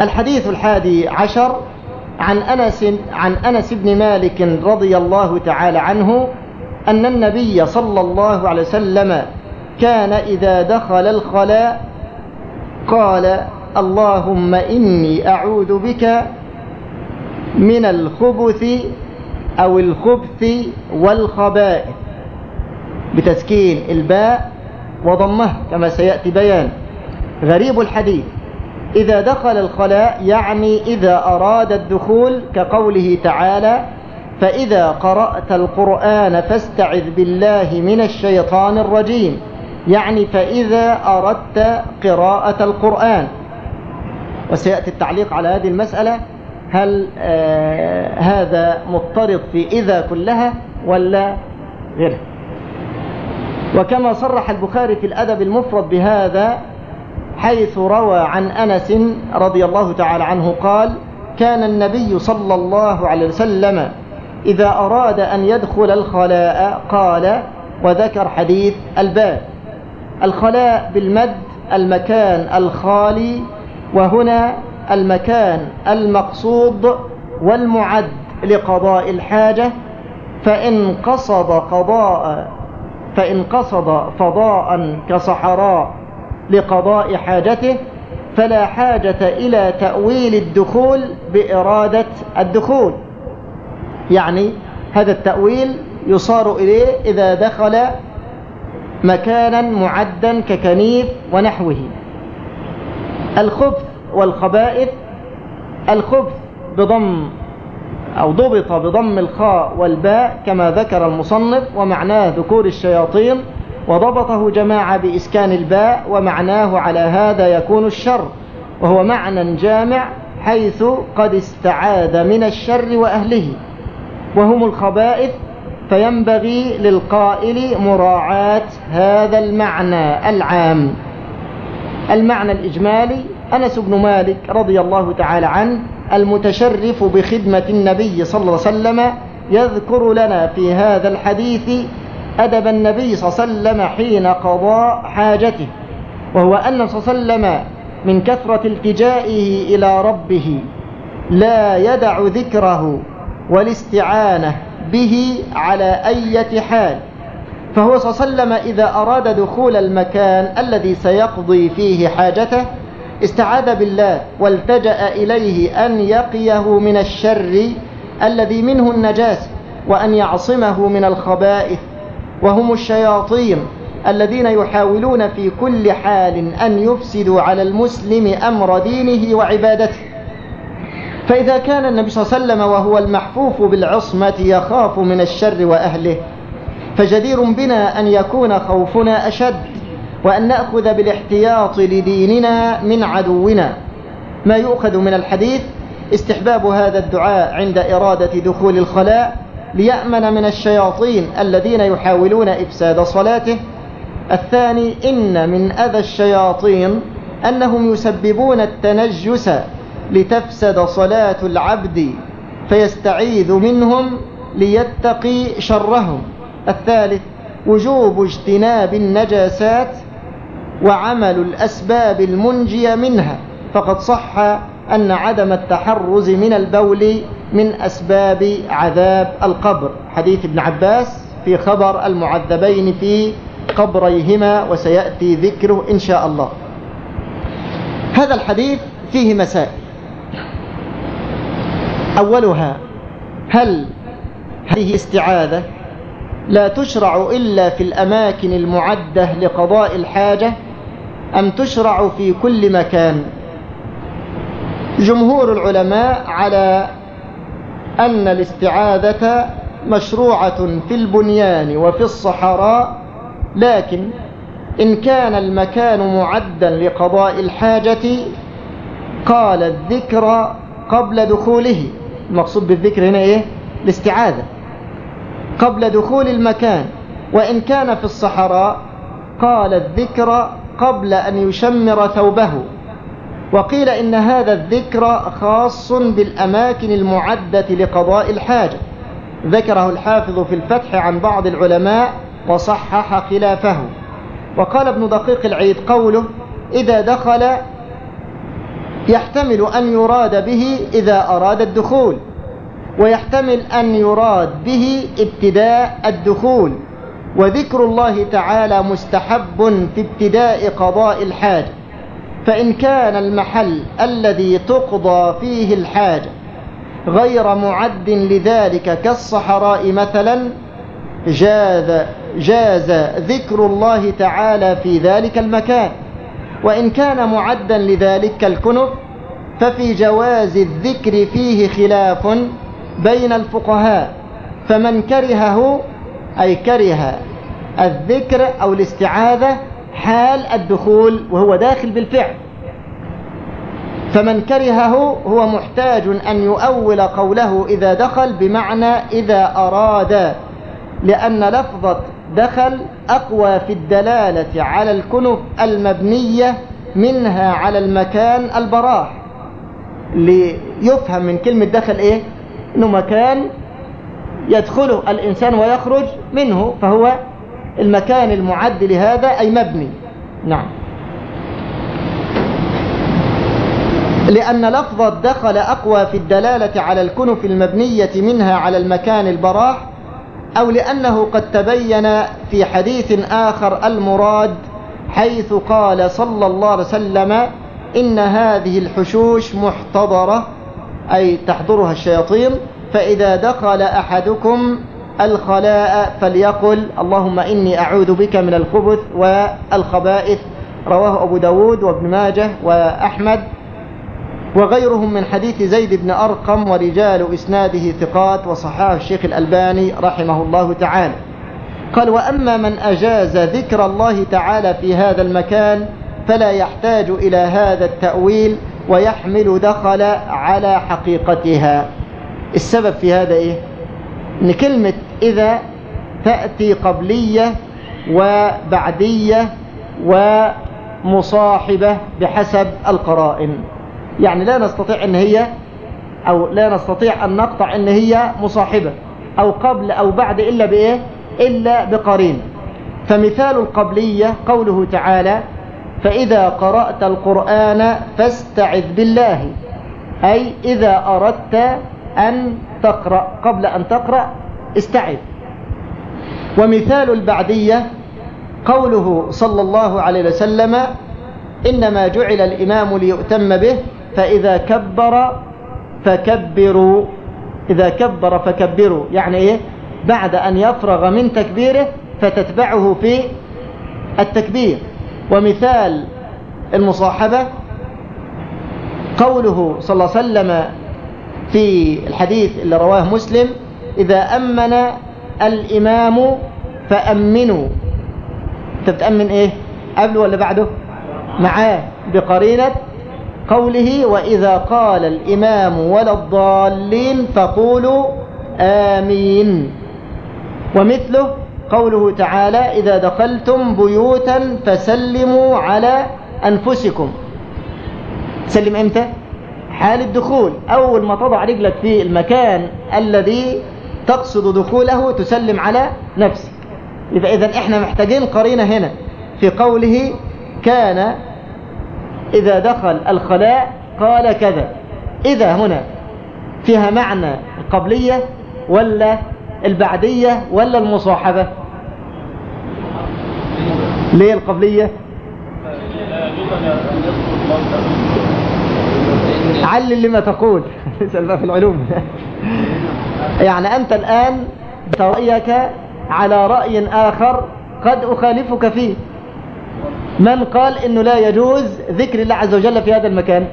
الحديث الحادي عشر عن أنس, عن أنس بن مالك رضي الله تعالى عنه أن النبي صلى الله عليه وسلم كان إذا دخل الخلاء قال اللهم إني أعوذ بك من الخبث أو الخبث والخبائث. بتسكين الباء وضمه كما سيأتي بيان. غريب الحديث. إذا دخل الخلاء يعني إذا أراد الدخول كقوله تعالى فإذا قرأت القرآن فاستعذ بالله من الشيطان الرجيم. يعني فإذا أردت قراءة القرآن. وسيأتي التعليق على هذه المسألة هل آه هذا مضطرد في إذا كلها ولا غيرها؟ وكما صرح البخاري في الأدب المفرد بهذا حيث روى عن أنس رضي الله تعالى عنه قال كان النبي صلى الله عليه وسلم إذا أراد أن يدخل الخلاء قال وذكر حديث الباب الخلاء بالمد المكان الخالي وهنا المكان المقصود والمعد لقضاء الحاجة فإن قصد قضاء فإن قصد فضاء كصحراء لقضاء حاجته فلا حاجة إلى تأويل الدخول بإرادة الدخول. يعني هذا التأويل يصار إليه إذا دخل مكانا معدا ككنيف ونحوه. الخبث والخبائث الخبث بضم أو ضبط بضم الخاء والباء كما ذكر المصنف ومعناه ذكور الشياطين وضبطه جماعة بإسكان الباء ومعناه على هذا يكون الشر وهو معنى جامع حيث قد استعاذ من الشر وأهله. وهم الخبائث فينبغي للقائل مراعاة هذا المعنى العام. المعنى الإجمالي أنس بن مالك رضي الله تعالى عنه المتشرف بخدمة النبي صلى الله عليه وسلم يذكر لنا في هذا الحديث أدب النبي صلى الله عليه وسلم حين قضاء حاجته وهو أن صلى الله عليه وسلم من كثرة التجائه إلى ربه لا يدع ذكره والاستعانة به على أي حال فهو صلى الله عليه وسلم إذا أراد دخول المكان الذي سيقضي فيه حاجته استعاذ بالله والتجأ إليه أن يقيه من الشر الذي منه النجاسة وأن يعصمه من الخبائث وهم الشياطين الذين يحاولون في كل حال أن يفسدوا على المسلم أمر دينه وعبادته. فإذا كان النبي صلى الله عليه وسلم وهو المحفوف بالعصمة يخاف من الشر وأهله فجدير بنا أن يكون خوفنا أشد وأن نأخذ بالاحتياط لديننا من عدونا. ما يؤخذ من الحديث استحباب هذا الدعاء عند إرادة دخول الخلاء ليأمن من الشياطين الذين يحاولون إفساد صلاته. الثاني إن من أذى الشياطين أنهم يسببون التنجس لتفسد صلاة العبد فيستعيذ منهم ليتقي شرهم. الثالث وجوب اجتناب النجاسات وعمل الأسباب المنجية منها. فقد صح أن عدم التحرز من البول من أسباب عذاب القبر. حديث ابن عباس في خبر المعذبين في قبريهما وسيأتي ذكره إن شاء الله. هذا الحديث فيه مسائل. أولها هل هذه استعاذة لا تشرع إلا في الأماكن المعدة لقضاء الحاجة أم تشرع في كل مكان؟ جمهور العلماء على أن الاستعاذة مشروعة في البنيان وفي الصحراء لكن إن كان المكان معدا لقضاء الحاجة قال الذكر قبل دخوله. المقصود بالذكر هنا إيه؟ الاستعاذة. قبل دخول المكان. وإن كان في الصحراء قال الذكر قبل أن يشمر ثوبه. وقيل إن هذا الذكر خاص بالأماكن المعدة لقضاء الحاجة. ذكره الحافظ في الفتح عن بعض العلماء وصحح خلافه. وقال ابن دقيق العيد قوله إذا دخل يحتمل أن يراد به إذا أراد الدخول ويحتمل أن يراد به ابتداء الدخول. وذكر الله تعالى مستحب في ابتداء قضاء الحاجة. فإن كان المحل الذي تقضى فيه الحاجة غير معد لذلك كالصحراء مثلا جاز, جاز ذكر الله تعالى في ذلك المكان. وإن كان معدا لذلك كالكنف ففي جواز الذكر فيه خلاف بين الفقهاء. فمن كرهه أي كره الذكر أو الاستعاذة حال الدخول وهو داخل بالفعل. فمن كرهه هو محتاج أن يؤول قوله إذا دخل بمعنى إذا أراد لأن لفظة دخل أقوى في الدلالة على الكنف المبنية منها على المكان البراح. ليفهم من كلمة دخل إيه؟ إنه مكان يدخله الإنسان ويخرج منه فهو المكان المعد لهذا أي مبني. نعم. لأن لفظ دخل أقوى في الدلالة على الكنف المبنية منها على المكان البراح أو لأنه قد تبين في حديث آخر المراد حيث قال صلى الله عليه وسلم إن هذه الحشوش محتضرة أي تحضرها الشياطين فإذا دخل أحدكم الخلاء فليقل اللهم إني أعوذ بك من الخبث والخبائث رواه أبو داود وابن ماجه وأحمد وغيرهم من حديث زيد بن أرقم ورجال إسناده ثقات وصحاه الشيخ الألباني رحمه الله تعالى. قال وأما من أجاز ذكر الله تعالى في هذا المكان فلا يحتاج إلى هذا التأويل ويحمل دخل على حقيقتها. السبب في هذا إيه؟ إن كلمة إذا تأتي قبلية وبعدية ومصاحبة بحسب القرائن. يعني لا نستطيع إن هي أو لا نستطيع أن نقطع إن هي مصاحبة أو قبل أو بعد إلا بإيه؟ إلا بقرين. فمثال القبلية قوله تعالى فإذا قرأت القرآن فاستعذ بالله. أي إذا أردت أن تقرأ قبل أن تقرأ استعذ ومثال البعدية قوله صلى الله عليه وسلم إنما جعل الإمام ليؤتم به فإذا كبر فكبروا. إذا كبر فكبروا. يعني إيه؟ بعد أن يفرغ من تكبيره فتتبعه في التكبير. ومثال المصاحبة قوله صلى الله عليه وسلم في الحديث اللي رواه مسلم إذا أمن الإمام فأمنوا. أنت بتأمن إيه؟ قبله ولا بعده؟ معاه بقرينة قوله وإذا قال الإمام ولا الضالين فقولوا آمين. ومثله قوله تعالى إذا دخلتم بيوتا فسلموا على أنفسكم. سلم إمتى؟ حال الدخول. أول ما تضع رجلك في المكان الذي تقصد دخوله تسلم على نفسك. إذا إحنا محتاجين قرينة هنا في قوله كان إذا دخل الخلاء قال كذا. إذا هنا فيها معنى القبلية ولا البعدية ولا المصاحبة؟ ليه القبلية؟ علل لما تقول. اسأل بقى في العلوم. يعني أنت الآن رأيك على رأي آخر قد أخالفك فيه. من قال انه لا يجوز ذكر الله عز وجل في هذا المكان؟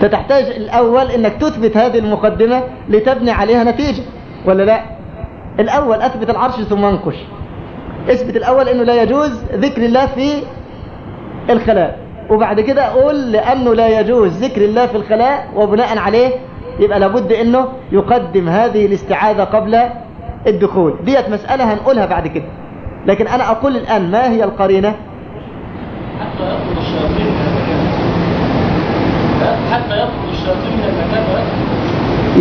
فتحتاج الأول إنك تثبت هذه المقدمة لتبني عليها نتيجة ولا لا؟ الأول أثبت العرش ثم انقش اثبت الأول إنه لا يجوز ذكر الله في الخلاء. وبعد كده أقول لأنه لا يجوز ذكر الله في الخلاء وبناء عليه يبقى لابد إنه يقدم هذه الاستعاذة قبل الدخول. ديت مسألة هنقولها بعد كده. لكن أنا أقول الآن ما هي القرينة؟ حتى يطرد الشياطين من المكان. حتى يطرد الشياطين من المكان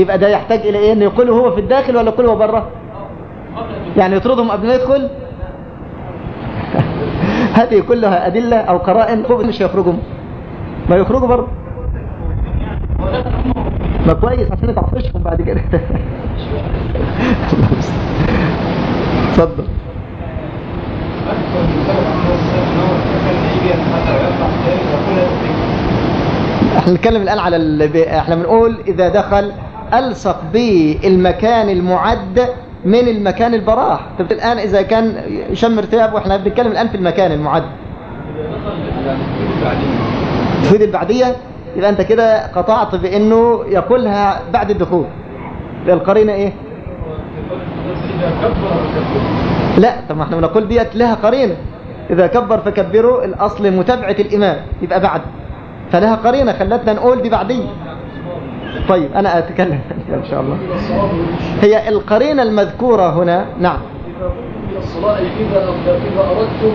يبقى ده يحتاج إلى إيه؟ ان يقوله هو في الداخل ولا يقوله هو بره يعني يطردهم قبل ما يدخل؟ هذه كلها أدلة أو قرائن. مش يخرجهم. ما يخرجوا برضه ما كويس عشان تعطشهم بعد كده. اتفضل. إحنا بنتكلم الآن على. إحنا بنقول إذا دخل ألصق بالمكان المعد من المكان البراح. طب الآن إذا كان شم ارتياب وإحنا بنتكلم الآن في المكان المعد. تفيد البعدية؟ يبقى انت كده قطعت بانه يقولها بعد الدخول. القرينة إيه؟ لا طب ما إحنا بنقول ديت لها قرينة. إذا كبر فكبروا الأصل متابعة الإمام. يبقى بعد. فلها قرينة خلتنا نقول دي بعدية. طيب أنا أتكلم. إن شاء الله. هي القرينة المذكورة هنا. نعم. الصلاة إذا إذا أردتم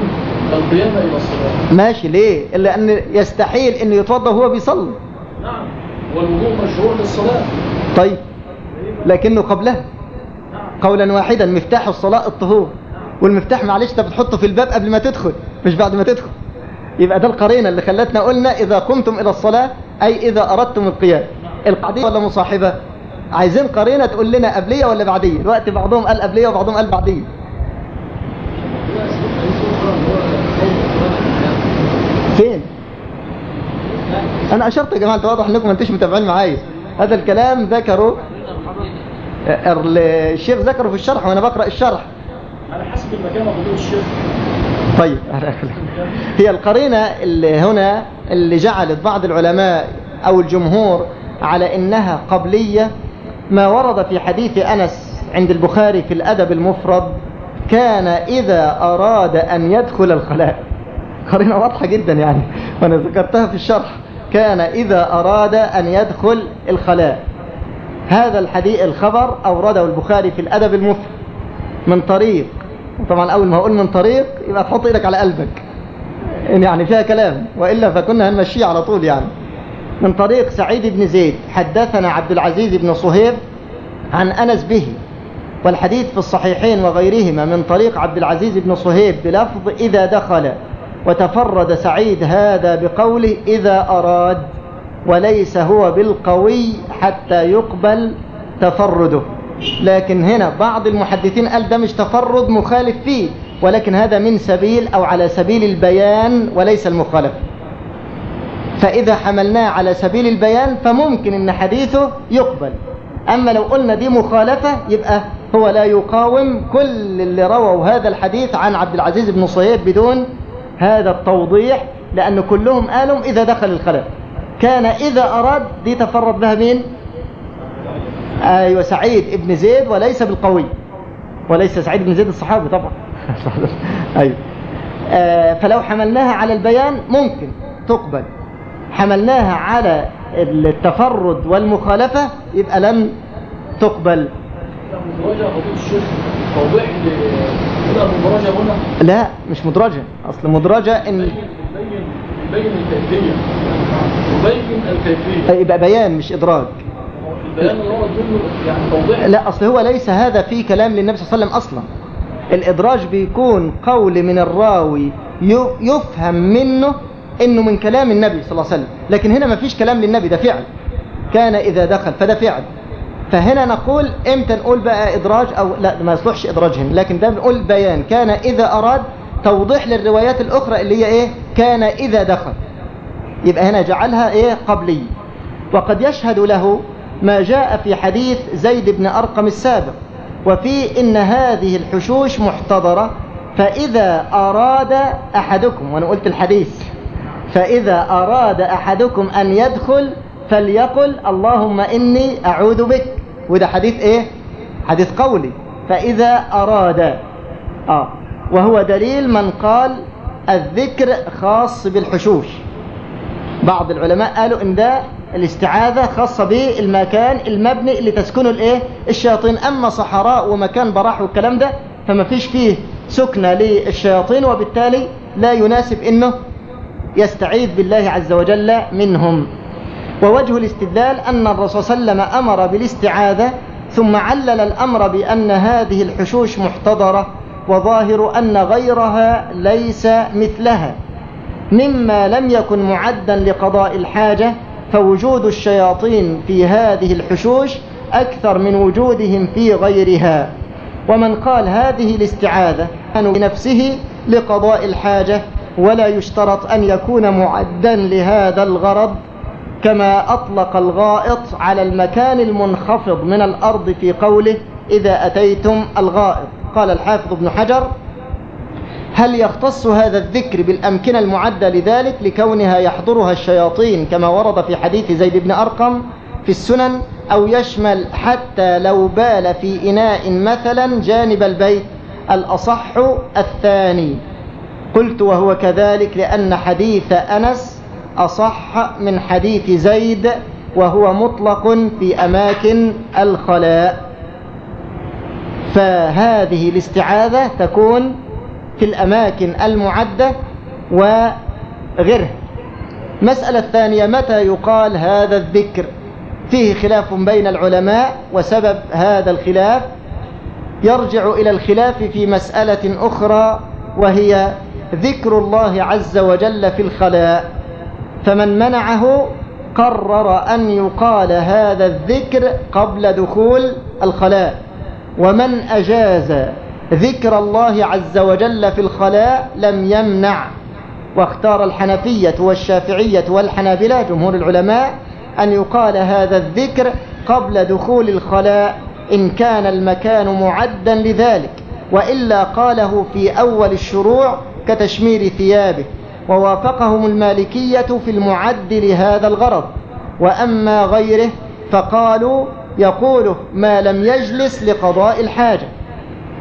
القيام إلى الصلاة. ماشي ليه؟ لأن يستحيل انه يتوضأ وهو بيصلي. نعم والوضوء مشروع للصلاة. طيب لكنه قبلها. قولا واحدا مفتاح الصلاة الطهور. والمفتاح معلش أنت بتحطه في الباب قبل ما تدخل مش بعد ما تدخل. يبقى ده القرينة اللي خلتنا قلنا إذا قمتم إلى الصلاة أي إذا أردتم القيام. القعدية ولا مصاحبة؟ عايزين قرينة تقول لنا قبلية ولا بعدية؟ الوقت بعضهم قال قبلية وبعضهم قال بعدية فين أنا أشرت يا جماعة أنت واضح إنكم ما انتش متابعين معايا. هذا الكلام ذكره الشيخ ذكره في الشرح وأنا بقرأ الشرح. على حسب المكان وحضور الشيخ. طيب هي القرينة اللي هنا اللي جعلت بعض العلماء أو الجمهور على إنها قبلية. ما ورد في حديث أنس عند البخاري في الأدب المفرد كان إذا أراد أن يدخل الخلاء. قرينة واضحة جدا يعني وأنا ذكرتها في الشرح. كان إذا أراد أن يدخل الخلاء. هذا الحديث الخبر أورده البخاري في الأدب المفرد. من طريق طبعا أول ما أقول من طريق يبقى تحط إيدك على قلبك. يعني فيها كلام وإلا فكنا هنمشيه على طول يعني. من طريق سعيد بن زيد حدثنا عبد العزيز بن صهيب عن أنس به والحديث في الصحيحين وغيرهما من طريق عبد العزيز بن صهيب بلفظ إذا دخل. وتفرد سعيد هذا بقوله إذا أراد وليس هو بالقوي حتى يقبل تفرده. لكن هنا بعض المحدثين قال ده مش تفرد مخالف فيه ولكن هذا من سبيل أو على سبيل البيان وليس المخالف. فإذا حملناه على سبيل البيان فممكن أن حديثه يقبل. أما لو قلنا دي مخالفة يبقى هو لا يقاوم كل اللي رووا هذا الحديث عن عبد العزيز بن صهيب بدون هذا التوضيح لأن كلهم قالوا إذا دخل الخلاء كان إذا أراد دي تفرد بها مين؟ أيوة سعيد ابن زيد وليس بالقوي. وليس سعيد بن زيد الصحابي طبعا. أيوة. آه فلو حملناها على البيان ممكن تقبل. حملناها على التفرد والمخالفة يبقى لن تقبل. توضيح هنا مدرجة هنا؟ لا مش مدرجة أصل مدرجة إن يبين يبين الكيفية. يبين الكيفية. يبقى بيان مش إدراج. البيان اللي هو يعني توضيح. لا أصل هو ليس هذا في كلام للنبي صلى الله عليه وسلم أصلا. الإدراج بيكون قول من الراوي يفهم منه إنه من كلام النبي صلى الله عليه وسلم. لكن هنا ما فيش كلام للنبي ده فعل. كان إذا دخل فده فعل. فهنا نقول إمتى نقول بقى إدراج أو لا ما يصلحش إدراج هنا لكن ده بنقول بيان. كان إذا أراد توضيح للروايات الأخرى اللي هي إيه؟ كان إذا دخل. يبقى هنا جعلها إيه؟ قبلي. وقد يشهد له ما جاء في حديث زيد بن أرقم السابق وفي إن هذه الحشوش محتضرة فإذا أراد أحدكم وأنا قلت الحديث فإذا أراد أحدكم أن يدخل فليقل اللهم إني أعوذ بك. وده حديث إيه؟ حديث قولي. فإذا أراد آه وهو دليل من قال الذكر خاص بالحشوش. بعض العلماء قالوا إن ده الاستعاذة خاصة بالمكان المبني اللي تسكنه الإيه؟ الشياطين. أما صحراء ومكان براح والكلام ده فما فيش فيه سكنة للشياطين وبالتالي لا يناسب إنه يستعيذ بالله عز وجل منهم. ووجه الاستدلال أن الرسول صلى الله عليه وسلم أمر بالاستعاذة ثم علل الأمر بأن هذه الحشوش محتضرة وظاهر أن غيرها ليس مثلها. مما لم يكن معدا لقضاء الحاجة فوجود الشياطين في هذه الحشوش أكثر من وجودهم في غيرها. ومن قال هذه الاستعاذة بنفسه لقضاء الحاجة ولا يشترط أن يكون معدا لهذا الغرض. كما أطلق الغائط على المكان المنخفض من الأرض في قوله إذا أتيتم الغائط. قال الحافظ ابن حجر هل يختص هذا الذكر بالأمكنة المعدة لذلك لكونها يحضرها الشياطين كما ورد في حديث زيد بن أرقم في السنن أو يشمل حتى لو بال في إناء مثلا جانب البيت الأصح الثاني؟ قلت وهو كذلك لأن حديث أنس أصح من حديث زيد وهو مطلق في أماكن الخلاء. فهذه الاستعاذة تكون في الأماكن المعدة وغيرها. مسألة الثانية متى يقال هذا الذكر؟ فيه خلاف بين العلماء وسبب هذا الخلاف. يرجع إلى الخلاف في مسألة أخرى وهي ذكر الله عز وجل في الخلاء. فمن منعه قرر أن يقال هذا الذكر قبل دخول الخلاء. ومن أجاز ذكر الله عز وجل في الخلاء لم يمنع. واختار الحنفية والشافعية والحنابلة جمهور العلماء أن يقال هذا الذكر قبل دخول الخلاء إن كان المكان معدا لذلك وإلا قاله في أول الشروع كتشمير ثيابه. ووافقهم المالكية في المعد لهذا الغرض. وأما غيره فقالوا يقوله ما لم يجلس لقضاء الحاجة.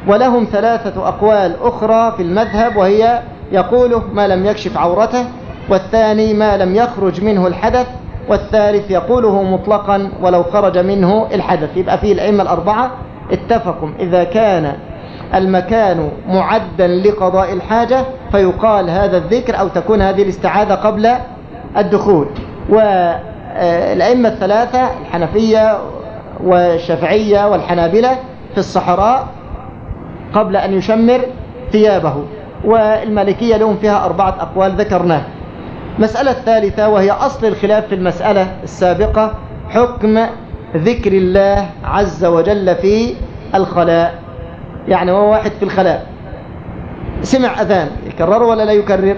ولهم ثلاثة أقوال أخرى في المذهب وهي يقوله ما لم يكشف عورته والثاني ما لم يخرج منه الحدث والثالث يقوله مطلقا ولو خرج منه الحدث. يبقى فيه الأئمة الأربعة اتفقوا. إذا كان المكان معدا لقضاء الحاجة فيقال هذا الذكر أو تكون هذه الاستعاذة قبل الدخول. والأئمة الثلاثة الحنفية والشافعية والحنابلة في الصحراء قبل أن يشمر ثيابه والمالكية لهم فيها أربعة أقوال ذكرناها مسألة ثالثة وهي أصل الخلاف في المسألة السابقة حكم ذكر الله عز وجل في الخلاء. يعني هو واحد في الخلاء. سمع أذان يكرره ولا لا يكرر؟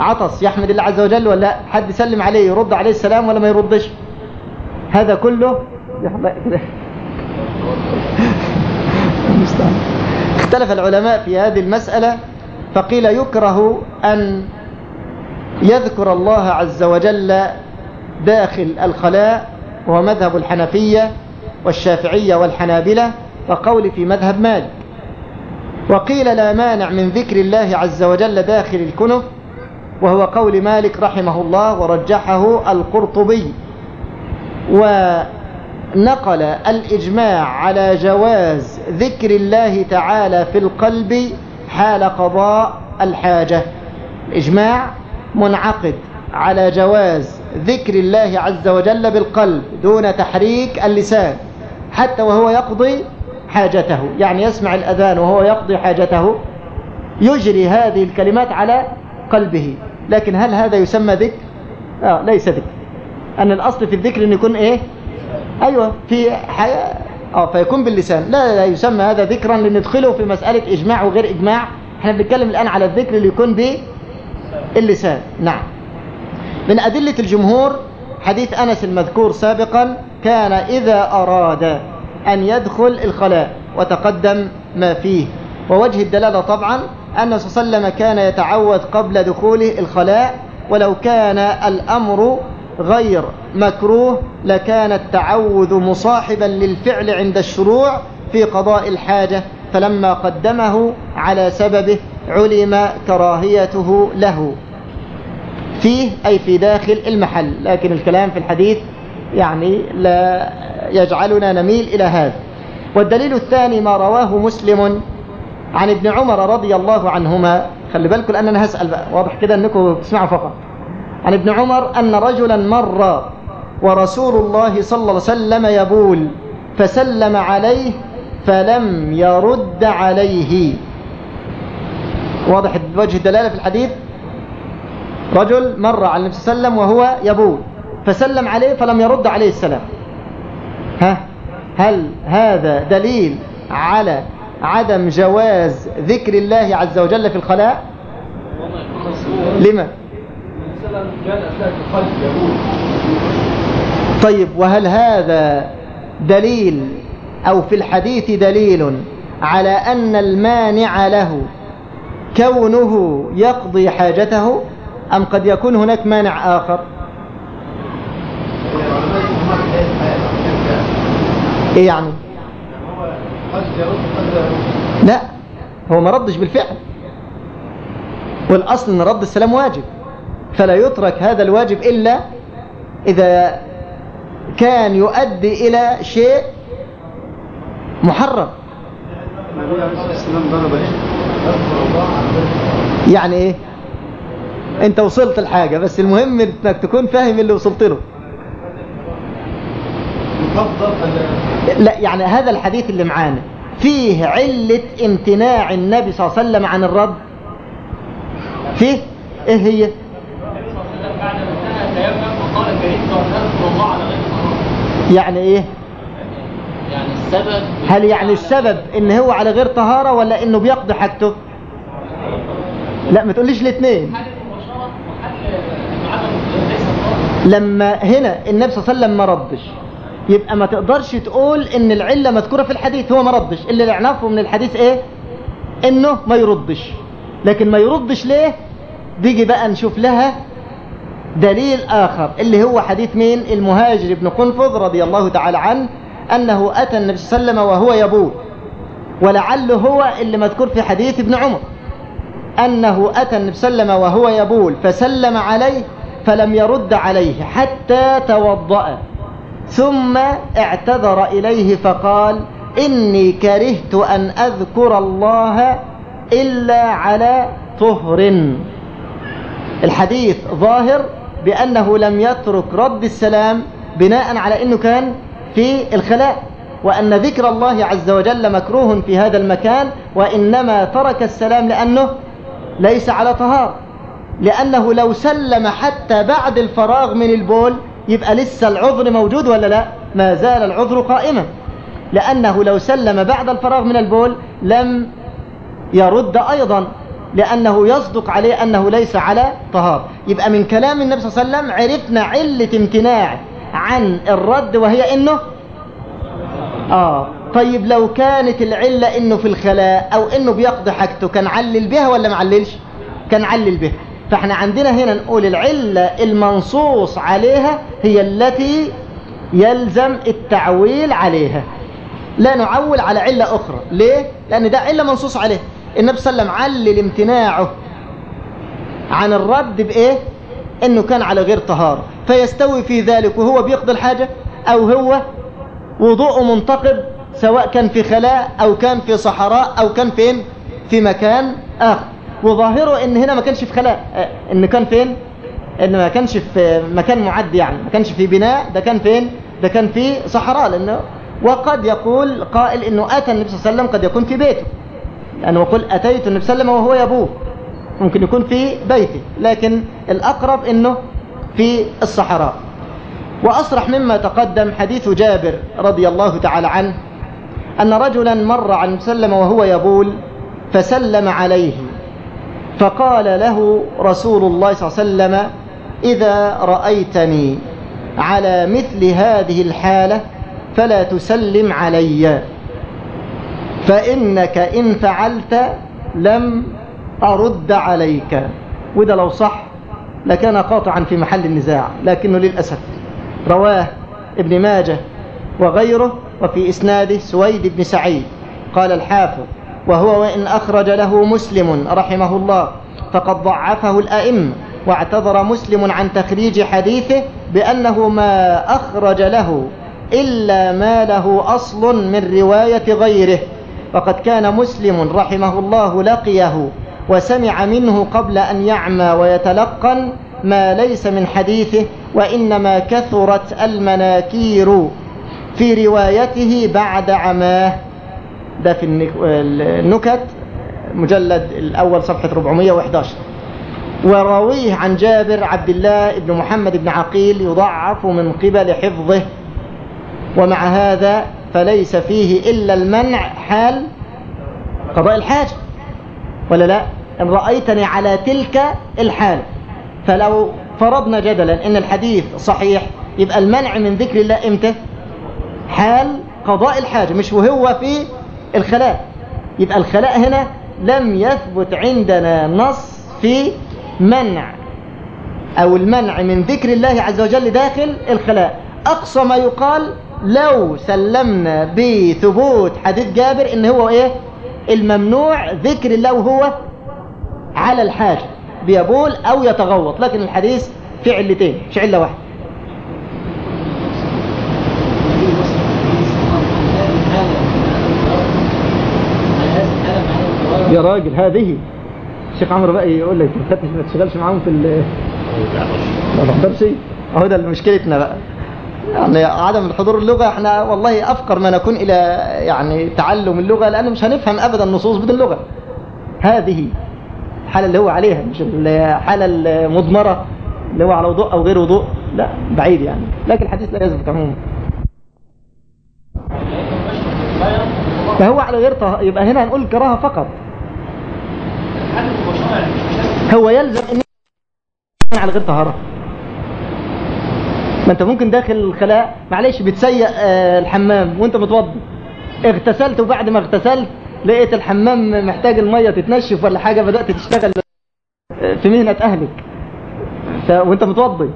عطس يحمد الله عز وجل ولا حد يسلم عليه يرد عليه السلام ولا ما يردش؟ هذا كله اختلف العلماء في هذه المسألة فقيل يكره أن يذكر الله عز وجل داخل الخلاء وهو مذهب الحنفية والشافعية والحنابلة وقول في مذهب مالك وقيل لا مانع من ذكر الله عز وجل داخل الكنف وهو قول مالك رحمه الله ورجحه القرطبي. ونقل الإجماع على جواز ذكر الله تعالى في القلب حال قضاء الحاجة. الإجماع منعقد على جواز ذكر الله عز وجل بالقلب دون تحريك اللسان حتى وهو يقضي حاجته يعني يسمع الأذان وهو يقضي حاجته يجري هذه الكلمات على قلبه. لكن هل هذا يسمى ذكر؟ آه ليس ذكر. أن الأصل في الذكر أن يكون إيه؟ أيوة في حياة آه فيكون باللسان. لا لا يسمى هذا ذكرا لندخله في مسألة إجماع وغير إجماع. إحنا بنتكلم الآن على الذكر اللي يكون باللسان. نعم. من أدلة الجمهور حديث أنس المذكور سابقا كان إذا أراد أن يدخل الخلاء وتقدم ما فيه. ووجه الدلالة طبعا أن صلى الله عليه وسلم كان يتعوذ قبل دخوله الخلاء ولو كان الأمر غير مكروه لكان التعوذ مصاحبا للفعل عند الشروع في قضاء الحاجة فلما قدمه على سببه علم كراهيته له. فيه أي في داخل المحل لكن الكلام في الحديث يعني لا يجعلنا نميل إلى هذا. والدليل الثاني ما رواه مسلم عن ابن عمر رضي الله عنهما. خلي بالكم لأن أنا هسأل بقى. واضح كده أنكم تسمعوا فقط. عن ابن عمر أن رجلا مر ورسول الله صلى الله عليه وسلم يبول فسلم عليه فلم يرد عليه. واضح وجه الدلالة في الحديث؟ رجل مر على النبي صلى الله عليه وسلم وهو يبول. فسلم عليه فلم يرد عليه السلام. ها؟ هل هذا دليل على عدم جواز ذكر الله عز وجل في الخلاء؟ لما؟ طيب وهل هذا دليل أو في الحديث دليل على أن المانع له كونه يقضي حاجته أم قد يكون هناك مانع آخر؟ إيه يعني؟ لا هو ما ردش بالفعل. والأصل أن رد السلام واجب. فلا يترك هذا الواجب إلا إذا كان يؤدي إلى شيء محرم. يعني إيه؟ أنت وصلت الحاجة بس المهم إنك تكون فاهم اللي وصلت له. لا يعني هذا الحديث اللي معانا فيه علة امتناع النبي صلى الله عليه وسلم عن الرد فيه؟ إيه هي؟ يعني إيه؟ يعني السبب؟ هل يعني السبب إن هو على غير طهارة ولا إنه بيقضي حاجته؟ لا ما تقوليش الاثنين. لما هنا النبي صلى الله عليه وسلم ما ردش. يبقى ما تقدرش تقول إن العلة مذكورة في الحديث هو ما ردش. اللي نعرفه من الحديث إيه؟ إنه ما يردش. لكن ما يردش ليه؟ ديجي بقى نشوف لها دليل آخر اللي هو حديث مين؟ المهاجر بن قنفذ رضي الله تعالى عنه أنه أتى النبي صلى الله عليه وسلم وهو يبول. ولعله هو اللي مذكور في حديث ابن عمر. أنه أتى النبي صلى الله عليه وسلم وهو يبول فسلم عليه فلم يرد عليه حتى توضأ. ثم اعتذر إليه فقال إني كرهت أن أذكر الله إلا على طهر. الحديث ظاهر بأنه لم يترك رد السلام بناء على أنه كان في الخلاء وأن ذكر الله عز وجل مكروه في هذا المكان وإنما ترك السلام لأنه ليس على طهار. لأنه لو سلم حتى بعد الفراغ من البول يبقى لسه العذر موجود ولا لا؟ ما زال العذر قائما. لأنه لو سلم بعد الفراغ من البول لم يرد أيضا لأنه يصدق عليه أنه ليس على طهار. يبقى من كلام النبي صلى الله عليه وسلم عرفنا علة امتناع عن الرد وهي إنه آه. طيب لو كانت العلة إنه في الخلاء أو إنه بيقضي حاجته كان علل بها ولا معللش كان علل بها. فاحنا عندنا هنا نقول العلة المنصوص عليها هي التي يلزم التعويل عليها. لا نعول على علة أخرى. ليه؟ لأن ده علة منصوص عليها النبي صلى الله عليه وسلم علل امتناعه عن الرد بإيه؟ إنه كان على غير طهارة. فيستوي في ذلك وهو بيقضي الحاجة أو هو وضوءه منتقب سواء كان في خلاء أو كان في صحراء أو كان فين؟ في مكان آخر. وظاهره إن هنا ما كانش في خلاء. آه، إن كان فين؟ إن ما كانش في مكان معد يعني. ما كانش في بناء. ده كان فين؟ ده كان في صحراء. لأنه وقد يقول قائل إنه أتى النبي صلى الله عليه وسلم قد يكون في بيته. يعني يقول أتيت النبي صلى الله عليه وسلم وهو يبوه ممكن يكون في بيته. لكن الأقرب إنه في الصحراء. وأصرح مما تقدم حديث جابر رضي الله تعالى عنه أن رجلا مر عن وسلم وهو يبول فسلم عليه. فقال له رسول الله صلى الله عليه وسلم إذا رأيتني على مثل هذه الحالة فلا تسلم علي. فإنك إن فعلت لم أرد عليك. وده لو صح لكان قاطعا في محل النزاع لكنه للأسف رواه ابن ماجه وغيره وفي إسناده سويد بن سعيد. قال الحافظ وهو وإن أخرج له مسلم رحمه الله فقد ضعفه الأئمة واعتذر مسلم عن تخريج حديثه بأنه ما أخرج له إلا ما له أصل من رواية غيره وقد كان مسلم رحمه الله لقيه وسمع منه قبل أن يعمى ويتلقن ما ليس من حديثه وإنما كثرت المناكير في روايته بعد عماه ده في النك- النكت مجلد الأول صفحة 411 وراويه عن جابر عبد الله بن محمد بن عقيل يضعف من قبل حفظه ومع هذا فليس فيه إلا المنع حال قضاء الحاجة. ولا لا؟ إن رأيتني على تلك الحال فلو فرضنا جدلا إن الحديث صحيح يبقى المنع من ذكر الله إمتى؟ حال قضاء الحاجة مش وهو في الخلاء. يبقى الخلاء هنا لم يثبت عندنا نص في منع. أو المنع من ذكر الله عز وجل داخل الخلاء. أقصى ما يقال لو سلمنا بثبوت حديث جابر إن هو إيه؟ الممنوع ذكر الله وهو على الحاجة. بيبول أو يتغوط. لكن الحديث في علتين مش علة واحدة يا راجل هذه. الشيخ عمرو بقى يقول لك ما ما تشتغلش معاهم في ما تقدرش اهو ده مشكلتنا بقى. يعني عدم الحضور اللغة إحنا والله أفقر ما نكون إلى يعني تعلم اللغة لأن مش هنفهم ابدا النصوص بدون لغة. هذه الحالة اللي هو عليها مش الحالة المضمرة اللي هو على وضوء أو غير وضوء. لا بعيد يعني. لكن الحديث لا يثبت عموما. فهو على غير طه... يبقى هنا هنقول كراهة فقط. هو يلزم ان على غير طهارة. ما أنت ممكن داخل الخلاء معلش بتسيق آه الحمام وأنت متوضي. اغتسلت وبعد ما اغتسلت لقيت الحمام محتاج المية تتنشف ولا حاجة بدأت تشتغل في مهنة أهلك. ف... وأنت متوضي.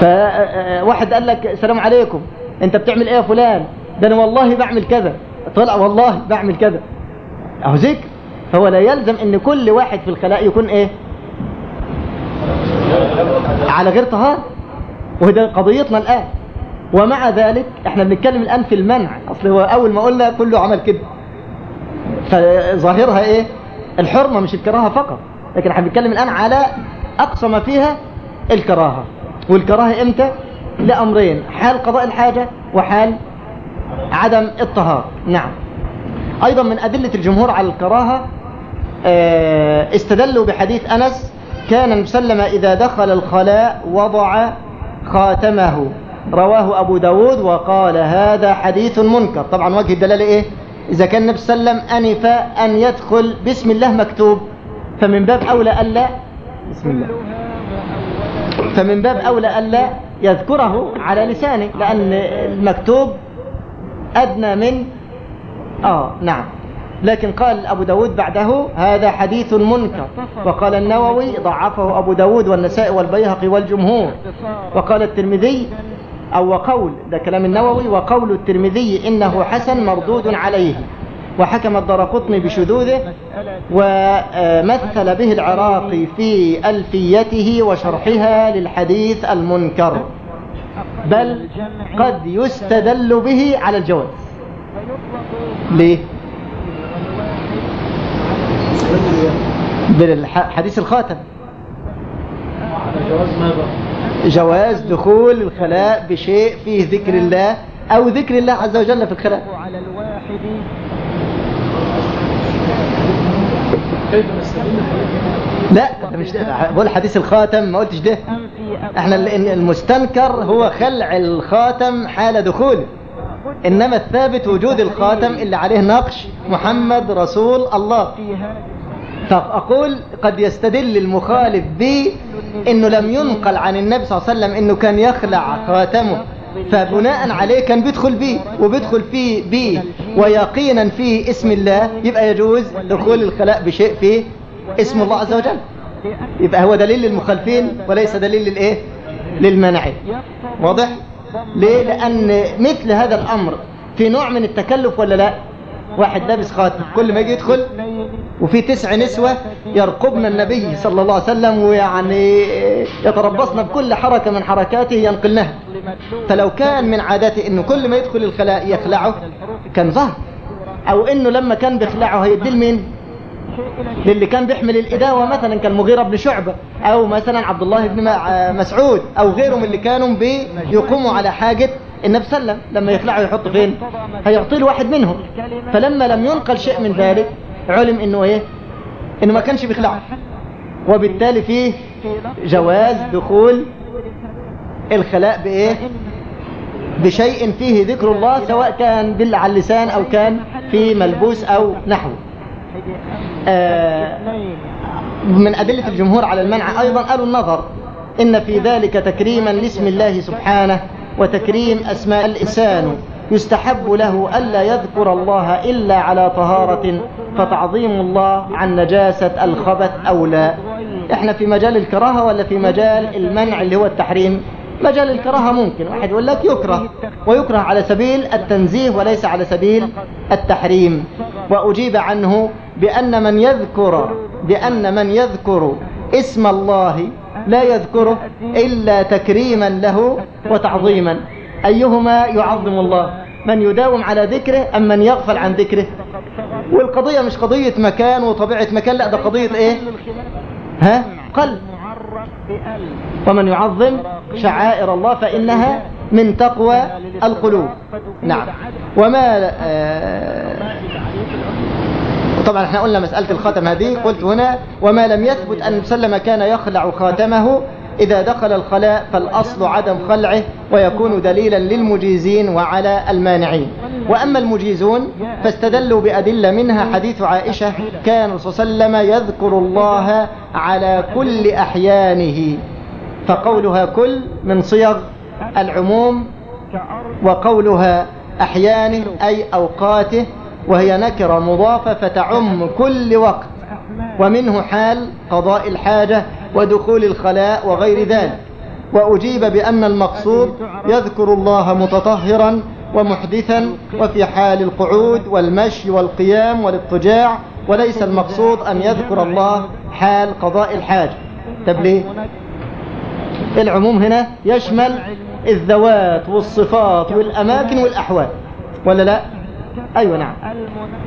فواحد قال لك السلام عليكم أنت بتعمل إيه يا فلان؟ ده أنا والله بعمل كذا. طلع والله بعمل كذا. أهو ذكر هو لا يلزم إن كل واحد في الخلاء يكون إيه؟ على غير طهارة. وده قضيتنا الآن. ومع ذلك إحنا بنتكلم الآن في المنع. أصل هو أول ما قلنا كله عمل كده فظاهرها إيه؟ الحرمة مش الكراهة فقط. لكن إحنا بنتكلم الآن على أقصى ما فيها الكراهة. والكراهة إمتى؟ لأمرين. حال قضاء الحاجة وحال عدم الطهارة. نعم. أيضا من أدلة الجمهور على الكراهة استدلوا بحديث أنس كان المسلم إذا دخل الخلاء وضع خاتمه. رواه أبو داود وقال هذا حديث منكر. طبعا وجه الدلالة إيه؟ إذا كان النبي صلى الله عليه وسلم أنف أن يدخل بسم الله مكتوب فمن باب أولى ألا بسم الله. فمن باب أولى ألا يذكره على لسانه لأن المكتوب أدنى من آه نعم. لكن قال أبو داود بعده هذا حديث منكر. وقال النووي ضعفه أبو داود والنسائي والبيهقي والجمهور. وقال الترمذي أو وقول ده كلام النووي وقول الترمذي إنه حسن مردود عليه. وحكم الدرقطني بشذوذه ومثل به العراقي في ألفيته وشرحها للحديث المنكر. بل قد يستدل به على الجواز. ليه؟ بالحديث الخاتم. جواز دخول الخلاء بشيء فيه ذكر الله أو ذكر الله عز وجل في الخلاء. على الواحد. لا ده مش ده. بقول حديث الخاتم ما قلتش ده. إحنا ال- المستنكر هو خلع الخاتم حال دخوله إنما الثابت وجود الخاتم اللي عليه نقش محمد رسول الله. فأقول قد يستدل المخالف بي إنه لم ينقل عن النبي صلى الله عليه وسلم إنه كان يخلع خاتمه فبناء عليه كان بيدخل بيه وبيدخل فيه بيه ويقينا فيه اسم الله. يبقى يجوز دخول الخلاء بشيء فيه اسم الله عز وجل. يبقى هو دليل للمخالفين وليس دليل للإيه؟ للمنع. واضح؟ ليه؟ لأن مثل هذا الأمر في نوع من التكلف ولا لا؟ واحد لابس خاتم. كل ما يجي يدخل وفي تسع نسوة يرقبن النبي صلى الله عليه وسلم ويعني يتربصن بكل حركة من حركاته ينقلنها فلو كان من عادته إنه كل ما يدخل الخلاء يخلعه كان ظهر. أو إنه لما كان بيخلعه هيدي لمين للي كان بيحمل الإداوة مثلا كالمغيرة بن شعبة أو مثلا عبد الله بن مسعود أو غيرهم اللي كانوا بيقوموا على حاجة النبي صلى الله عليه وسلم. لما يخلعوا يحط فين هيعطي له واحد منهم. فلما لم ينقل شيء من ذلك علم إنه إيه؟ إنه ما كانش بيخلعه وبالتالي فيه جواز دخول الخلاء بإيه؟ بشيء فيه ذكر الله سواء كان دل على اللسان أو كان في ملبوس أو نحوه آه من أدلة الجمهور على المنع. أيضا قالوا النظر إن في ذلك تكريما لاسم الله سبحانه وتكريم أسماء الإنسان. يستحب له ألا يذكر الله إلا على طهارة فتعظيم الله عن نجاسة الخبث أو لا. إحنا في مجال الكراهة ولا في مجال المنع اللي هو التحريم؟ مجال الكراهة ممكن واحد يقول لك يكره ويكره على سبيل التنزيه وليس على سبيل التحريم. وأجيب عنه بأن من يذكر بأن من يذكر اسم الله لا يذكره إلا تكريما له وتعظيما. أيهما يعظم الله؟ من يداوم على ذكره أم من يغفل عن ذكره؟ والقضية مش قضية مكان وطبيعة مكان لا ده قضية إيه؟ ها؟ قلب. ومن يعظم شعائر الله فإنها من تقوى القلوب. نعم. وما آه طبعا إحنا قلنا مسألة الخاتم هذه قلت هنا وما لم يثبت أن سلم كان يخلع خاتمه إذا دخل الخلاء فالأصل عدم خلعه ويكون دليلا للمجيزين وعلى المانعين. وأما المجيزون فاستدلوا بأدلة منها حديث عائشة كان صلى الله عليه وسلم يذكر الله على كل أحيانه. فقولها كل من صيغ العموم وقولها أحيانه أي أوقاته وهي نكرة مضافة فتعم كل وقت. ومنه حال قضاء الحاجة ودخول الخلاء وغير ذلك. وأجيب بأن المقصود يذكر الله متطهرا ومحدثا وفي حال القعود والمشي والقيام والاضطجاع وليس المقصود أن يذكر الله حال قضاء الحاجة. طب ليه؟ العموم هنا يشمل الذوات والصفات والأماكن والأحوال ولا لا؟ أيوة نعم.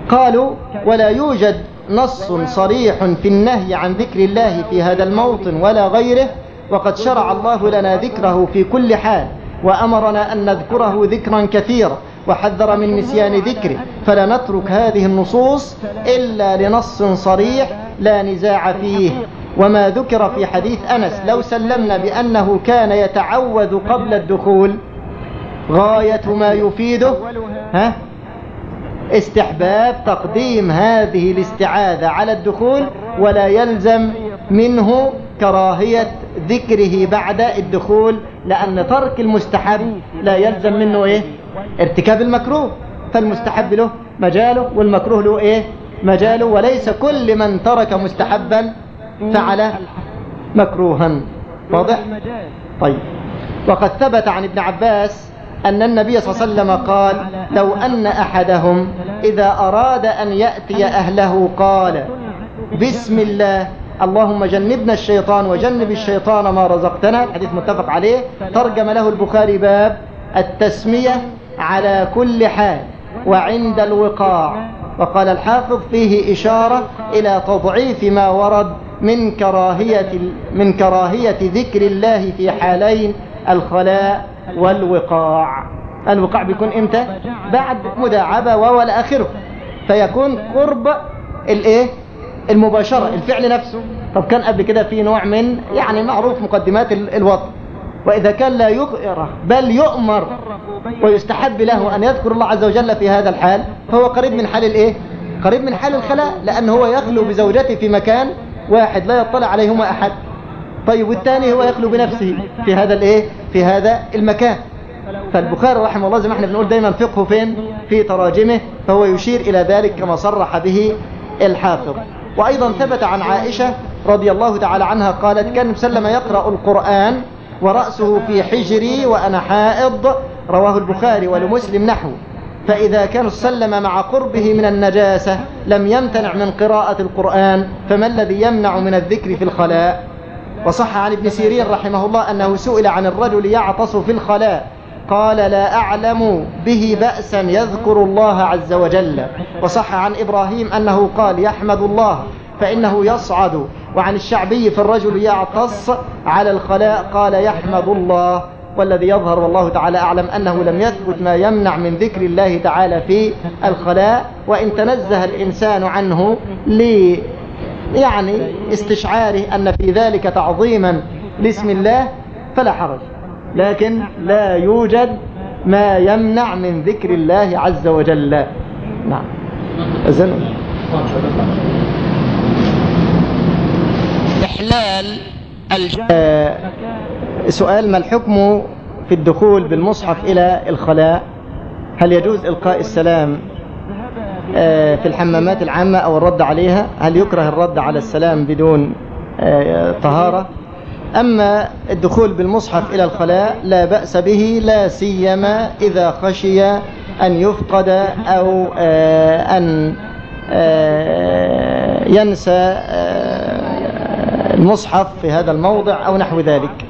قالوا ولا يوجد نص صريح في النهي عن ذكر الله في هذا الموطن ولا غيره وقد شرع الله لنا ذكره في كل حال وأمرنا أن نذكره ذكرا كثيرا وحذر من نسيان ذكره فلا نترك هذه النصوص إلا لنص صريح لا نزاع فيه. وما ذكر في حديث أنس لو سلمنا بأنه كان يتعوذ قبل الدخول غاية ما يفيده ها؟ استحباب تقديم هذه الاستعاذة على الدخول ولا يلزم منه كراهية ذكره بعد الدخول لأن ترك المستحب لا يلزم منه إيه؟ ارتكاب المكروه. فالمستحب له مجاله والمكروه له إيه؟ مجاله. وليس كل من ترك مستحبا فعل مكروها. واضح؟ طيب. وقد ثبت عن ابن عباس أن النبي صلى الله عليه وسلم قال لو أن أحدهم إذا أراد أن يأتي أهله قال بسم الله اللهم جنبنا الشيطان وجنب الشيطان ما رزقتنا. الحديث متفق عليه. ترجم له البخاري باب التسمية على كل حال وعند الوقاع. وقال الحافظ فيه إشارة إلى تضعيف ما ورد من كراهية, من كراهية ذكر الله في حالين الخلاء والوقاع. الوقاع بيكون إمتى؟ بعد مداعبة ولا آخره فيكون قرب الإيه؟ المباشرة الفعل نفسه. طب كان قبل كده في نوع من يعني معروف مقدمات الوضع وإذا كان لا يقرأ بل يؤمر ويستحب له أن يذكر الله عز وجل في هذا الحال فهو قريب من حال الإيه؟ قريب من حال الخلاء لأنه هو يخلو بزوجته في مكان واحد لا يطلع عليهما أحد. طيب والثاني هو يخلو بنفسه في هذا الإيه؟ في هذا المكان. فالبخاري رحمه الله زي ما إحنا بنقول دايما فقهه فين؟ في تراجمه فهو يشير إلى ذلك كما صرح به الحافظ. وأيضا ثبت عن عائشة رضي الله تعالى عنها قالت كان مسلم يقرأ القرآن ورأسه في حجري وأنا حائض رواه البخاري ولمسلم نحو. فإذا كان سلم مع قربه من النجاسة لم يمتنع من قراءة القرآن فما الذي يمنع من الذكر في الخلاء؟ وصح عن ابن سيرين رحمه الله أنه سئل عن الرجل يعطس في الخلاء. قال لا أعلم به بأسا يذكر الله عز وجل. وصح عن إبراهيم أنه قال يحمد الله فإنه يصعد. وعن الشعبي في الرجل يعطس على الخلاء قال يحمد الله. والذي يظهر والله تعالى أعلم أنه لم يثبت ما يمنع من ذكر الله تعالى في الخلاء. وإن تنزه الإنسان عنه يعني استشعاره أن في ذلك تعظيما لاسم الله فلا حرج. لكن لا يوجد ما يمنع من ذكر الله عز وجل. نعم. أذنوا إحلال آه سؤال ما الحكم في الدخول بالمصحف إلى الخلاء؟ هل يجوز إلقاء السلام في الحمامات العامة أو الرد عليها هل يكره الرد على السلام بدون آه طهارة؟ أما الدخول بالمصحف إلى الخلاء لا بأس به لا سيما إذا خشي أن يفقد أو آه أن ينسى المصحف في هذا الموضع أو نحو ذلك.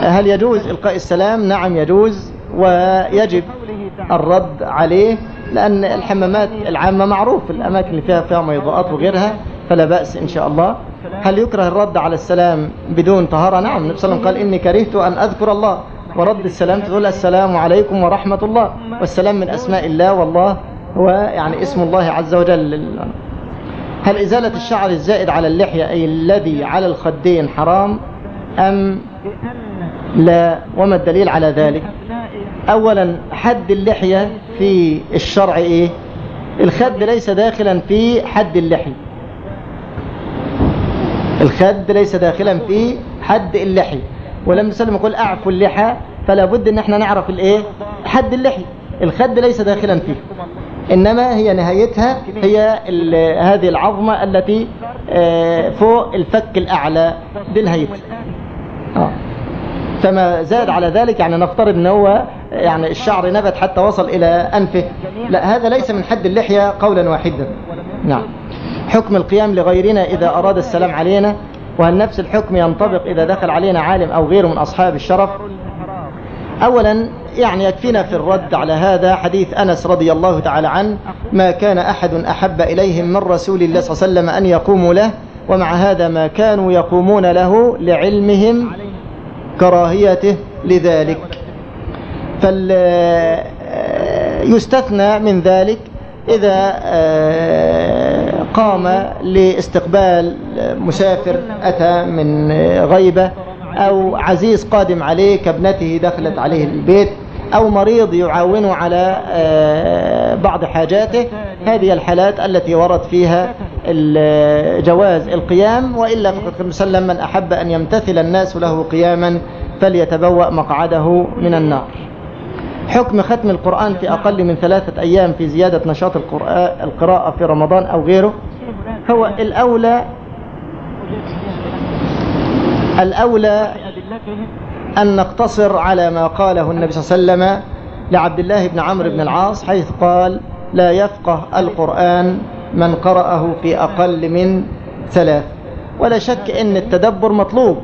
هل يجوز إلقاء السلام؟ نعم يجوز ويجب الرد عليه. لأن الحمامات العامة معروف الأماكن اللي فيها فيها ميضاءات وغيرها فلا بأس إن شاء الله. هل يكره الرد على السلام بدون طهارة؟ نعم النبي صلى الله عليه وسلم قال إني كرهت أن أذكر الله. ورد السلام تقول السلام عليكم ورحمة الله. والسلام من أسماء الله والله هو يعني اسم الله عز وجل. هل إزالة الشعر الزائد على اللحية أي الذي على الخدين حرام أم لا وما الدليل على ذلك؟ أولا حد اللحية في الشرع إيه؟ الخد ليس داخلا في حد اللحية. الخد ليس داخلا في حد اللحية. ولما سلم يقول أعفو اللحى فلا بد إن إحنا نعرف الإيه؟ حد اللحية. الخد ليس داخلا فيه. إنما هي نهايتها هي هذه العظمة التي فوق الفك الأعلى دي نهايتها آه. فما زاد على ذلك يعني نفترض إن هو يعني الشعر نبت حتى وصل إلى أنفه. لا هذا ليس من حد اللحية قولا واحدا. نعم. حكم القيام لغيرنا إذا أراد السلام علينا وهل نفس الحكم ينطبق إذا دخل علينا عالم أو غيره من أصحاب الشرف؟ أولا يعني يكفينا في الرد على هذا حديث أنس رضي الله تعالى عنه ما كان أحد أحب إليهم من رسول الله صلى الله عليه وسلم أن يقوموا له ومع هذا ما كانوا يقومون له لعلمهم كراهيته لذلك. فال يستثنى من ذلك إذا قام لاستقبال مسافر أتى من غيبة أو عزيز قادم عليه كابنته دخلت عليه البيت أو مريض يعاونه على بعض حاجاته هذه الحالات التي ورد فيها جواز القيام وإلا فقد مسلم من أحب أن يمتثل الناس له قياما فليتبوأ مقعده من النار. حكم ختم القرآن في أقل من ثلاثة أيام في زيادة نشاط القراءة في رمضان أو غيره هو الأولى الأولى أن نقتصر على ما قاله النبي صلى الله عليه وسلم لعبد الله بن عمرو بن العاص حيث قال لا يفقه القرآن من قرأه في أقل من ثلاث ولا شك أن التدبر مطلوب.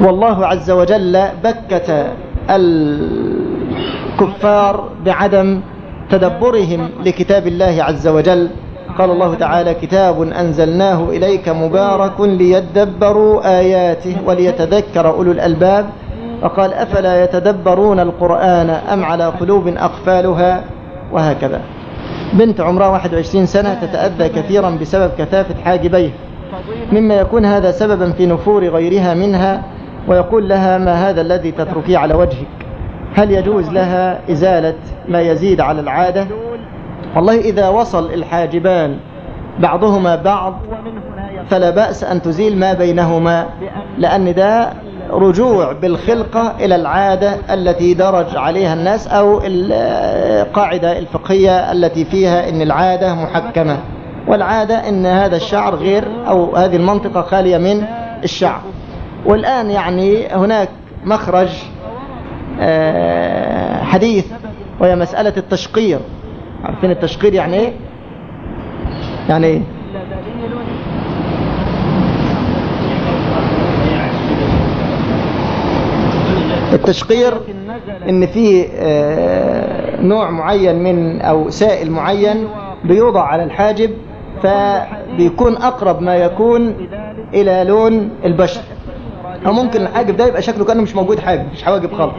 والله عز وجل بكت الكفار بعدم تدبرهم لكتاب الله عز وجل. قال الله تعالى كتاب أنزلناه إليك مبارك ليدبروا آياته وليتذكر أولو الألباب. وقال أفلا يتدبرون القرآن أم على قلوب أقفالها؟ وهكذا. بنت عمرها 21 سنة تتأذى كثيرا بسبب كثافة حاجبيه مما يكون هذا سببا في نفور غيرها منها ويقول لها ما هذا الذي تتركيه على وجهك؟ هل يجوز لها إزالة ما يزيد على العادة؟ والله إذا وصل الحاجبان بعضهما بعض فلا بأس أن تزيل ما بينهما لأن ده رجوع بالخلقة إلى العادة التي درج عليها الناس أو القاعدة الفقهية التي فيها أن العادة محكمة. والعادة أن هذا الشعر غير أو هذه المنطقة خالية من الشعر. والآن يعني هناك مخرج حديث وهي مسألة التشقير عارفين التشقير يعني إيه؟ يعني إيه؟ التشقير إن في نوع معين من أو سائل معين بيوضع على الحاجب فبيكون أقرب ما يكون إلى لون البشر. أو ممكن الحاجب ده يبقى شكله كأنه مش موجود حاجب مش حواجب خالص.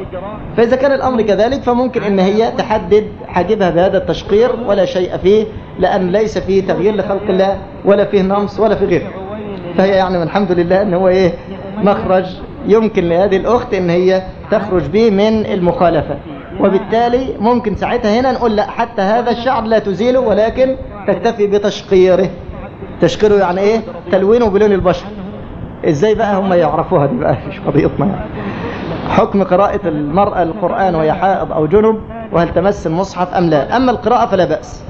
فإذا كان الأمر كذلك فممكن إن هي تحدد حاجبها بهذا التشقير ولا شيء فيه لأن ليس فيه تغيير لخلق الله ولا فيه نمص ولا فيه غيره. فهي يعني الحمد لله إن هو إيه مخرج يمكن لهذه الأخت إن هي تخرج به من المخالفة. وبالتالي ممكن ساعتها هنا نقول لا حتى هذا الشعر لا تزيله ولكن تكتفي بتشقيره تشقيره يعني إيه؟ تلوينه بلون البشر. إزاي بقى هم يعرفوها دي بقى؟ مش قضيتنا يعني. حكم قراءة المرأة القرآن وهي حائض أو جنب وهل تمس المصحف أم لا؟ أما القراءة فلا بأس.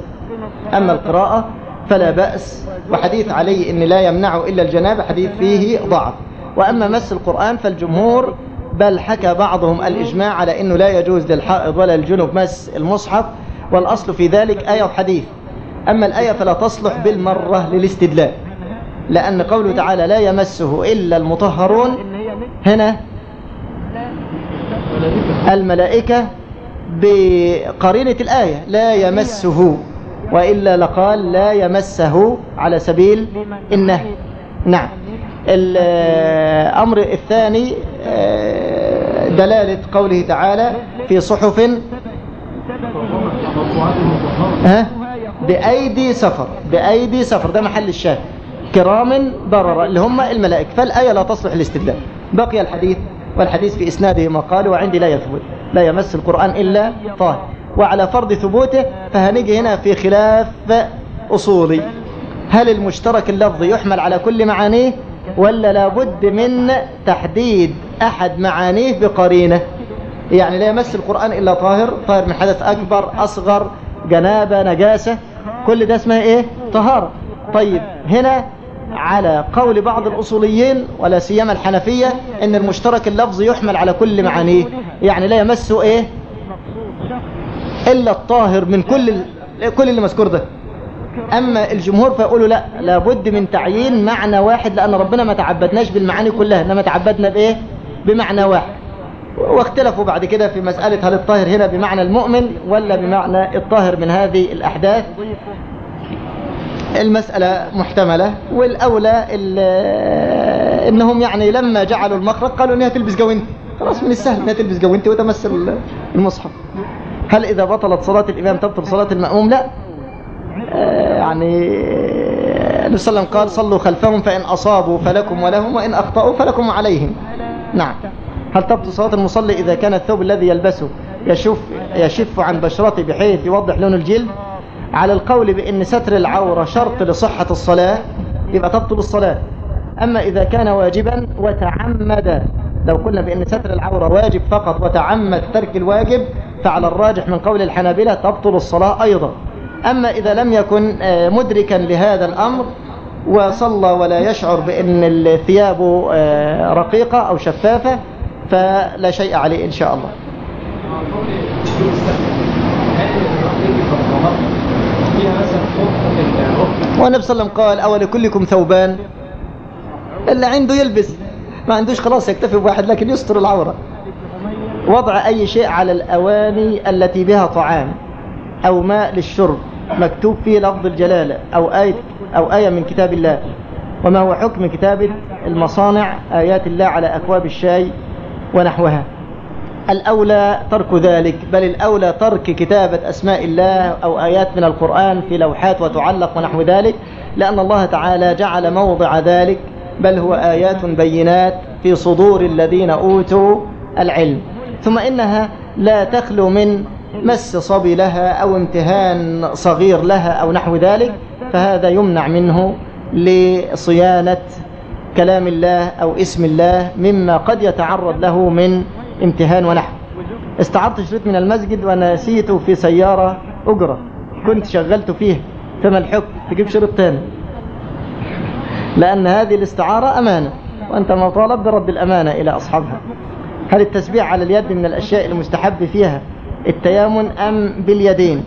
أما القراءة فلا بأس. وحديث علي إن لا يمنع إلا الجنابة حديث فيه ضعف. وأما مس القرآن فالجمهور بل حكى بعضهم الإجماع على أنه لا يجوز للحائض ولا الجنب مس المصحف والأصل في ذلك آية وحديث. أما الآية فلا تصلح بالمرة للاستدلال. لأن قوله تعالى لا يمسه إلا المطهرون. هنا الملائكة بقرينة الآية لا يمسه وإلا لقال لا يمسه على سبيل النهي. نعم. الأمر الثاني دلالة قوله تعالى في صحف ها؟ بأيدي سفر بأيدي سفر ده محل الشاهد. كرام ضرر اللي هم الملائكة. فالآية لا تصلح الاستدلال. بقي الحديث والحديث في إسناده ما قال وعندي لا يثبت لا يمس القرآن إلا طاهر. وعلى فرض ثبوته فهنيجي هنا في خلاف أصولي. هل المشترك اللفظي يحمل على كل معانيه ولا لابد من تحديد أحد معانيه بقرينة؟ يعني لا يمس القرآن إلا طاهر طاهر من حدث أكبر أصغر جنابة نجاسة كل ده اسمها إيه؟ طهارة. طيب هنا على قول بعض الأصوليين ولا سيما الحنفية إن المشترك اللفظي يحمل على كل معانيه. يعني لا يمسه إيه؟ إلا الطاهر من كل كل اللي مذكور ده. أما الجمهور فيقولوا لا لابد من تعيين معنى واحد لأن ربنا ما تعبدناش بالمعاني كلها إنما تعبدنا بإيه؟ بمعنى واحد. واختلفوا بعد كده في مسألة هل الطاهر هنا بمعنى المؤمن ولا بمعنى الطاهر من هذه الأحداث. المسألة محتملة والأولى إنهم يعني لما جعلوا المخرج قالوا إنها تلبس جوانتي خلاص من السهل إنها تلبس جوانتي وتمثل المصحف. هل إذا بطلت صلاة الإمام تبطل صلاة المأموم؟ لا. آه يعني النبي صلى الله عليه وسلم قال صلوا خلفهم فإن أصابوا فلكم ولهم وإن أخطأوا فلكم عليهم. نعم. هل تبطل صلاة المصلي إذا كان الثوب الذي يلبسه يشف, يشف عن بشرته بحيث يوضح لون الجلد؟ على القول بأن ستر العورة شرط لصحة الصلاة يبقى تبطل الصلاة. أما إذا كان واجبا وتعمد. لو قلنا بأن ستر العورة واجب فقط وتعمد ترك الواجب فعلى الراجح من قول الحنابلة تبطل الصلاة أيضا. أما إذا لم يكن مدركا لهذا الأمر وصلى ولا يشعر بأن الثياب رقيقة أو شفافة فلا شيء عليه إن شاء الله. والنبي صلى الله عليه وسلم قال أول كلكم ثوبان؟ اللي عنده يلبس. ما عندوش خلاص يكتفي بواحد لكن يستر العورة. وضع أي شيء على الأواني التي بها طعام أو ماء للشرب مكتوب فيه لفظ الجلالة أو آية, أو آية من كتاب الله. وما هو حكم كتابة المصانع؟ آيات الله على أكواب الشاي ونحوها. الأولى ترك ذلك بل الأولى ترك كتابة أسماء الله أو آيات من القرآن في لوحات وتعلق ونحو ذلك لأن الله تعالى جعل موضع ذلك بل هو آيات بينات في صدور الذين أوتوا العلم. ثم إنها لا تخلو من مس صبي لها أو امتهان صغير لها أو نحو ذلك فهذا يمنع منه لصيانة كلام الله أو اسم الله مما قد يتعرض له من امتهان ونحو. استعرضت شريط من المسجد ونسيته في سيارة أجرة. كنت شغلت فيه. فما الحكم؟ تجيب شريط تاني. لأن هذه الاستعارة أمانة. وأنت مطالب برد الأمانة إلى أصحابها. هل التسبيح على اليد من الأشياء المستحب فيها التيامن أم باليدين؟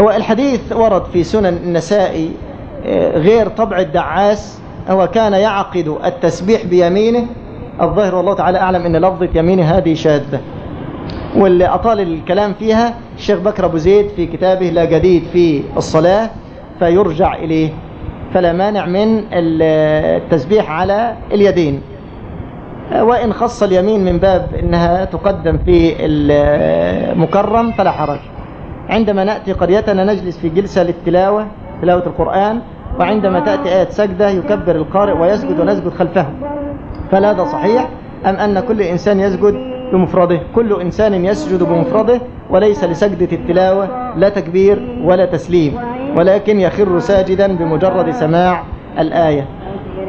هو الحديث ورد في سنن النسائي غير طبع الدعاس هو كان يعقد التسبيح بيمينه الظاهر والله تعالى أعلم أن لفظة يمينه هذه شاذة. واللي أطال الكلام فيها الشيخ بكر أبو زيد في كتابه لا جديد في الصلاة فيرجع إليه. فلا مانع من التسبيح على اليدين. وإن خص اليمين من باب أنها تقدم في المكرم فلا حرج. عندما نأتي قريتنا نجلس في جلسة للتلاوة تلاوة القرآن وعندما تأتي آية سجدة يكبر القارئ ويسجد ونسجد خلفه. فهل هذا صحيح؟ أم أن كل إنسان يسجد بمفرده؟ كل إنسان يسجد بمفرده وليس لسجدة التلاوة لا تكبير ولا تسليم. ولكن يخر ساجدا بمجرد سماع الآية.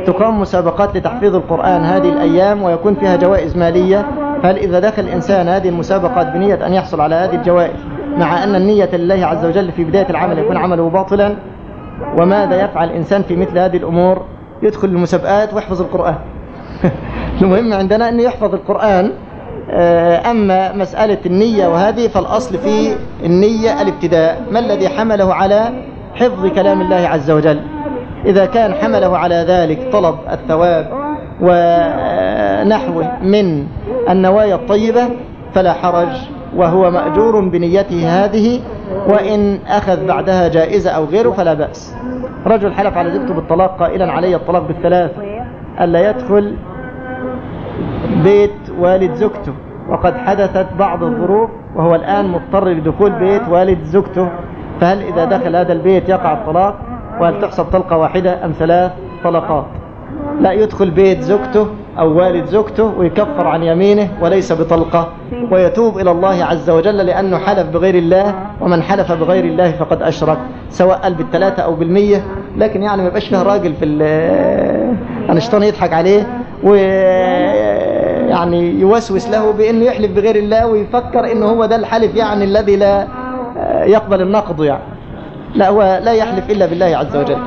تقام مسابقات لتحفيظ القرآن هذه الأيام ويكون فيها جوائز مالية. هل إذا دخل الإنسان هذه المسابقات بنية أن يحصل على هذه الجوائز مع أن النية لله عز وجل في بداية العمل يكون عمله باطلا؟ وماذا يفعل الإنسان في مثل هذه الأمور؟ يدخل المسابقات ويحفظ القرآن. المهم عندنا أنه يحفظ القرآن أما مسألة النية وهذه فالأصل في النية الابتداء. ما الذي حمله على حفظ كلام الله عز وجل؟ إذا كان حمله على ذلك طلب الثواب ونحوه من النوايا الطيبة فلا حرج وهو مأجور بنيته هذه وإن أخذ بعدها جائزة أو غيره فلا بأس. رجل حلف على زوجته بالطلاق قائلا علي الطلاق بالثلاث. ألا يدخل بيت والد زوجته. وقد حدثت بعض الظروف وهو الآن مضطر لدخول بيت والد زوجته. فهل إذا دخل هذا البيت يقع الطلاق؟ وهل تحسب طلقة واحدة أم ثلاث طلقات؟ لا يدخل بيت زوجته أو والد زوجته ويكفر عن يمينه وليس بطلقة. ويتوب إلى الله عز وجل لأنه حلف بغير الله ومن حلف بغير الله فقد أشرك سواء قال بالثلاثة أو بالمية. لكن يعني ما يبقاش فيها راجل في يعني الشيطان يضحك عليه ويعني يوسوس له بأنه يحلف بغير الله ويفكر أنه هو ده الحلف يعني الذي لا يقبل النقض يعني. لا هو لا يحلف إلا بالله عز وجل.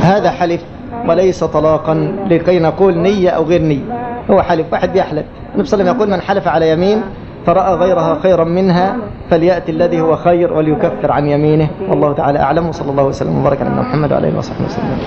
هذا حلف وليس طلاقا لكي نقول نية أو غير نية. هو حلف واحد بيحلف النبي صلى الله عليه وسلم يقول من حلف على يمين فرأى غيرها خيرا منها فليأتي الذي هو خير وليكفر عن يمينه. والله تعالى أعلم. وصلى الله وسلم وبارك على محمد وعلى آله وصحبه وسلم.